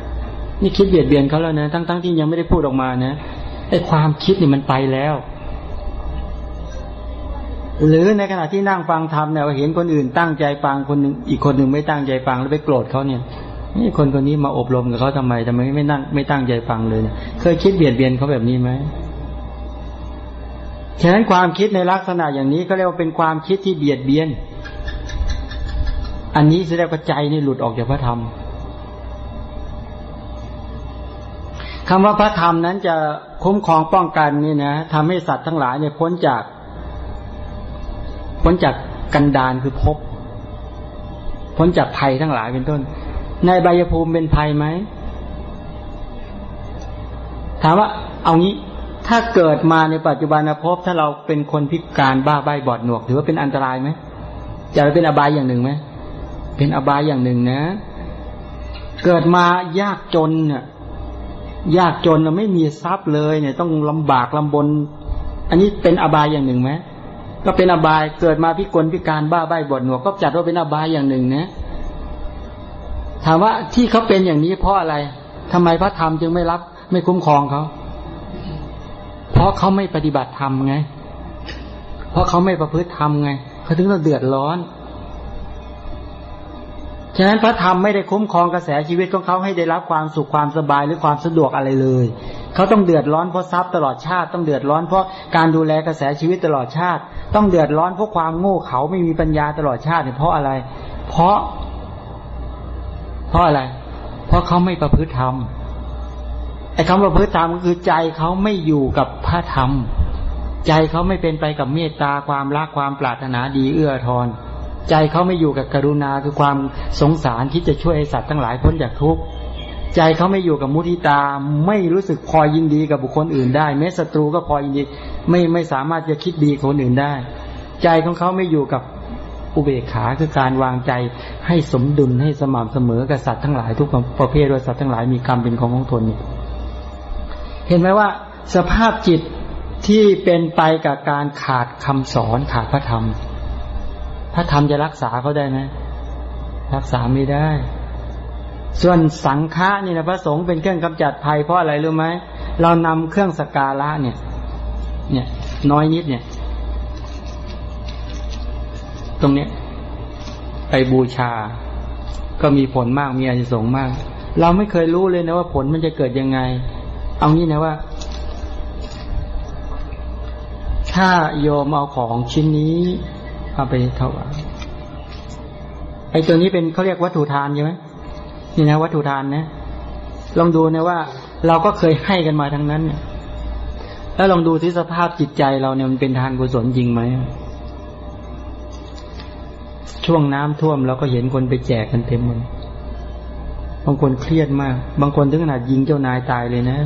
นี่คิดเบียดเบียนเขาแล้วนะ ทั้งๆทที่ยังไม่ได้พูดออกมานะไอ้ความคิดนี่มันไปแล้ว หรือในขณะที่นั่งฟังธรรมเนี่ยเห็นคนอื่นตั้งใจฟังคนนึงอีกคนหนึ่งไม่ตั้งใจฟังแล้วไปโกรธเขาเนี่ยนี่คนคนนี้มาอบรมกับเขาทำไมทำไมไม่นั่งไม่ตั้งใจฟังเลยเคยคิดเบียดเบียนเขาแบบนี้ไหมฉะนั้นความคิดในลักษณะอย่างนี้ก็เรียกว่าเป็นความคิดที่เบียดเบียน อันนี้แสดงว่าใจนี่หลุดออกจากพระธรรม คำว่าพระธรรมนั้นจะคุ้มครองป้องกันนี่นะทำให้สัตว์ทั้งหลายเนี่ยพ้นจาก พ้นจากกันดานคือภพพ้นจากภัยทั้งหลายเป็นต้น ในใบยภูมิเป็นภัยไหมถามว่าเอางี้ถ้าเกิดมาในปัจจุบันภพถ้าเราเป็นคนพิการบ้าใบบอดหนวกถือว่าเป็นอันตรายไหมจะเป็นอบายอย่างหนึ่งไหมเป็นอบายอย่างหนึ่งนะ เกิดมายากจนเนี่ย ยากจนไม่มีทรัพย์เลย เนี่ย ต้องลำบากลำบน อันนี้เป็นอบายอย่างหนึ่งไหมก็เป็นอบายเกิดมาพิกลพิการบ้าใบบอดหนวกก็จัดว่าเป็นอบายอย่างหนึ่งนะถามว่าที่เขาเป็นอย่างนี้เพราะอะไรทำไมพระธรรมจึงไม่รับ ไม่คุ้มครองเขา เพราะเขาไม่ปฏิบัติธรรมไง เพราะเขาไม่ประพฤติธรรมไง เขาถึงต้องเดือดร้อน ฉะนั้นพระธรรมไม่ได้คุ้มครองกระแสชีวิตของเขาให้ได้รับความสุขความสบายหรือความสะดวกอะไรเลย เขาต้องเดือดร้อนเพราะทรัพย์ตลอดชาติต้องเดือดร้อนเพราะการดูแลกระแสชีวิตตลอดชาติ ต้องเดือดร้อนเพราะความโง่เขาไม่มีปัญญาตลอดชาติเนี่ยเพราะอะไร เพราะ เพราะอะไร เพราะเขาไม่ประพฤติธรรมไอ้คำประพฤติธรรมก็คือใจเขาไม่อยู่กับพระธรรม ใจเขาไม่เป็นไปกับเมตตาความรักความปรารถนาดีเอื้อทอน ใจเขาไม่อยู่กับกรุณาคือความสงสารที่จะช่วยสัตว์ทั้งหลายพ้นจากทุกข์ใจเขาไม่อยู่กับมุทิตาไม่รู้สึกพอยินดีกับบุคคลอื่นได้ แม้ศัตรูก็พอยินดีไม่ไม่สามารถจะคิดดีคนอื่นได้ ใจของเขาไม่อยู่กับอุเบกขาคือการวางใจให้สมดุลให้สม่ำเสมอกับสัตว์ทั้งหลายทุกประเภทโดยสัตว์ทั้งหลายมีกรรมเป็นของของตนนี่เห็นไหมว่า สภาพจิตที่เป็นไปกับการขาดคำสอนขาดพระธรรม พระธรรมจะรักษาเขาได้ไหมรักษาไม่ได้ ส่วนสังฆะนี่นะพระสงฆ์เป็นเครื่องกำจัดภัยเพราะอะไรรู้ไหมเรานำเครื่องสกการะเนี่ย เนี่ย น้อยนิดเนี่ย ตรงเนี้ยไปบูชา ก็มีผลมากมีอานิสงส์มาก เราไม่เคยรู้เลยนะว่าผลมันจะเกิดยังไง เอางี้นะว่า ถ้าโยมเอาของชิ้นนี้ เอาไปถวายไอ้ตัวนี้เป็นเขาเรียกวัตถุทานใช่ไหมนี่นะวัตถุทานนะลองดูนะว่า เราก็เคยให้กันมาทั้งนั้นแล้วลองดูที่สภาพจิตใจเราเนี่ยมันเป็นทานกุศลจริงไหมช่วงน้ำท่วมเราก็เห็นคนไปแจกกันเต็มเลยบางคนเครียดมาก บางคนถึงขนาดยิงเจ้านายตายเลยนะ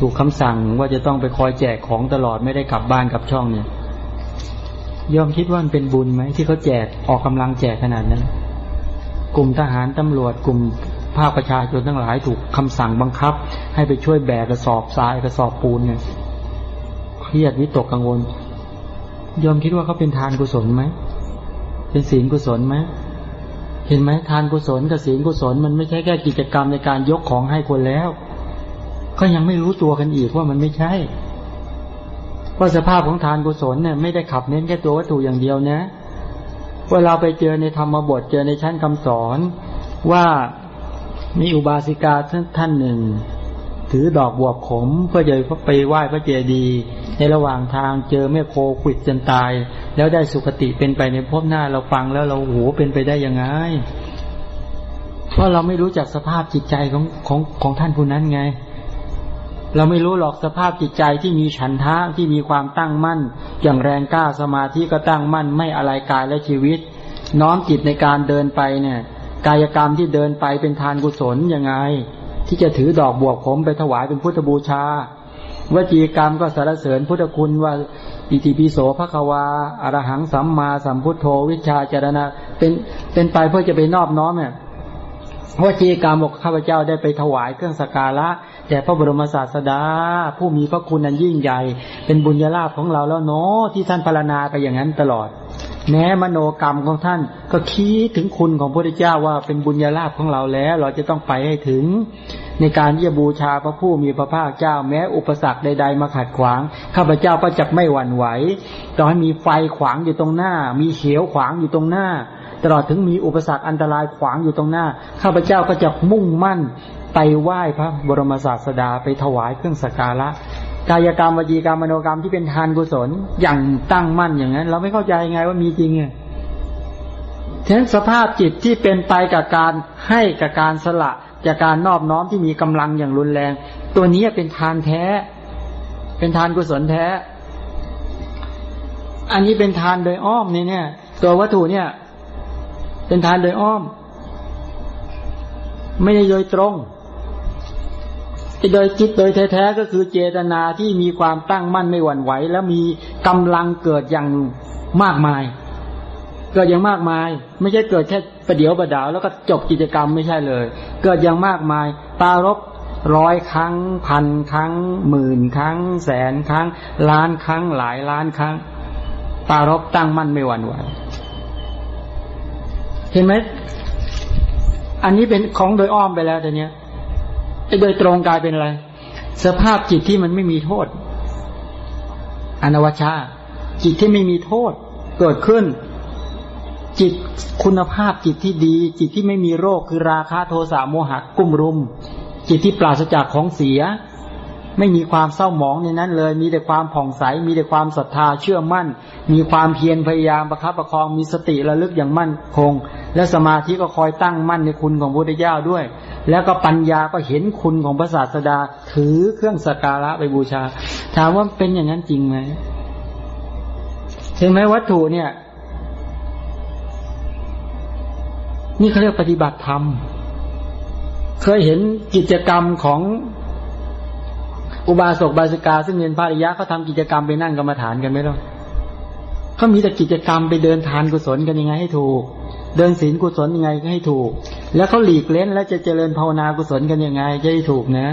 ถูกคำสั่งว่าจะต้องไปคอยแจกของตลอดไม่ได้กลับบ้านกลับช่องเนี่ย ยอมคิดว่ามันเป็นบุญไหมที่เขาแจกออกกำลังแจกขนาดนั้น กลุ่มทหารตำรวจกลุ่มภาคประชาชนทั้งหลายถูกคำสั่งบังคับ ให้ไปช่วยแบกกระสอบทรายกระสอบปูนเนี่ยเครียดวิตกกังวล ยอมคิดว่าเขาเป็นทานกุศลไหมเป็นศีลกุศลไหมเห็นไหมทานกุศลกับศีลกุศลมันไม่ใช่แค่กิจกรรมในการยกของให้คนแล้ว ก็ยังไม่รู้ตัวกันอีกว่ามันไม่ใช่ ว่าสภาพของทานกุศลเนี่ยไม่ได้ขับเน้นแค่ตัววัตถุอย่างเดียวนะว่าเราไปเจอในธรรมบทเจอในชั้นคำสอนว่ามีอุบาสิกาท่านหนึ่ง ถือดอกบวบขม เพื่อจะไปไหว้พระเจดีย์ในระหว่างทางเจอแม่โคขิดจนตาย แล้วได้สุคติเป็นไปในภพหน้าเราฟังแล้วเราโหเป็นไปได้ยังไงเพราะเราไม่รู้จักสภาพจิตใจของของของท่านผู้นั้นไง เราไม่รู้หรอกสภาพจิตใจที่มีฉันทะที่มีความตั้งมั่น อย่างแรงกล้าสมาธิก็ตั้งมั่น ไม่อะไรกายและชีวิต น้อมจิตในการเดินไปเนี่ย กายกรรมที่เดินไปเป็นทานกุศลยังไง ที่จะถือดอกบวกผมไปถวายเป็นพุทธบูชาวจีกรรมก็สรรเสริญพุทธคุณว่า อิติปิโสภควาอรหังสัมมาสัมพุทโธวิชาจารณะเป็นเป็นไปเพื่อจะไปนอบน้อมเนี่ยวจีกรรมบอกข้าพเจ้าได้ไปถวายเครื่องสการะ แด่พระบรมศาสดา ผู้มีพระคุณอันยิ่งใหญ่ เป็นบุญญาลาภของเราแล้วเนาะที่ท่านพารณาไปอย่างนั้นตลอด แม้มโนกรรมของท่านก็คิดถึงคุณของพระพุทธเจ้าว่าเป็นบุญญาลาภของเราแล้ว เราจะต้องไปให้ถึง ในการที่จะบูชาพระผู้มีพระภาคเจ้า แม้อุปสรรคใด ๆ มาขัดขวาง ข้าพเจ้าก็จะไม่หวั่นไหวต่อให้มีไฟขวางอยู่ตรงหน้า มีเขียวขวางอยู่ตรงหน้า ตลอดถึงมีอุปสรรคอันตรายขวางอยู่ตรงหน้า ข้าพเจ้าก็จะมุ่งมั่น ไปไหว้พระบรมศาสดาไปถวายเครื่องสักการะกายกรรมวจีกรรมมโนกรรมที่เป็นทานกุศลอย่างตั้งมั่นอย่างนั้น เราไม่เข้าใจไงว่ามีจริงไงฉะนั้นสภาพจิตที่เป็นไปกับการให้กับการสละจากการนอบน้อมที่มีกำลังอย่างรุนแรง ตัวนี้เป็นทานแท้ เป็นทานกุศลแท้ อันนี้เป็นทานโดยอ้อมนี่เนี่ย ตัววัตถุเนี่ย เป็นทานโดยอ้อม ไม่ได้โดยตรง โดยจิตโดยแท้ๆก็คือเจตนาที่มีความตั้งมั่นไม่หวั่นไหว แล้วมีกำลังเกิดอย่างมากมาย เกิดอย่างมากมาย ไม่ใช่เกิดแค่ประเดี๋ยวประดาวแล้วก็จบกิจกรรมไม่ใช่เลย เกิดอย่างมากมายตารบร้อยครั้ง พันครั้ง หมื่นครั้ง แสนครั้ง ล้านครั้งหลายล้านครั้ง ปารบตั้งมั่นไม่หวั่นไหวเห็นไหมอันนี้เป็นของโดยอ้อมไปแล้วแต่เนี้ย โดยตรงกลายเป็นอะไร สภาพจิตที่มันไม่มีโทษ อนวชา จิตที่ไม่มีโทษเกิดขึ้น จิตคุณภาพจิตที่ดี จิตที่ไม่มีโรคคือราคะโทสะโมหะกุ้มรุม จิตที่ปราศจากของเสีย ไม่มีความเศร้าหมองในนั้นเลย มีแต่ความผ่องใส มีแต่ความศรัทธาเชื่อมั่น มีความเพียรพยายามประคับประคอง มีสติระลึกอย่างมั่นคง และสมาธิก็คอยตั้งมั่นในคุณของพระพุทธเจ้าด้วย แล้วก็ปัญญาก็เห็นคุณของพระศาสดา ถือเครื่องสักการะไปบูชา ถามว่าเป็นอย่างนั้นจริงไหมเห็นไหมวัตถุเนี่ย นี่เขาเรียกปฏิบัติธรรม เคยเห็นกิจกรรมของ อุบาสกบาสิกา ซึ่งเรียนพระริยะเขาทากิจกรรมไปนั่งกรรมฐานกันไหมล่ะเขามีแต่กิจกรรมไปเดินทานกุศลกันยังไงให้ถูก เดินศีลกุศลยังไงก็ให้ถูก แล้วเขาหลีกเล่นแล้วจะเจริญภาวนากุศลกันยังไงจะให้ถูกนะ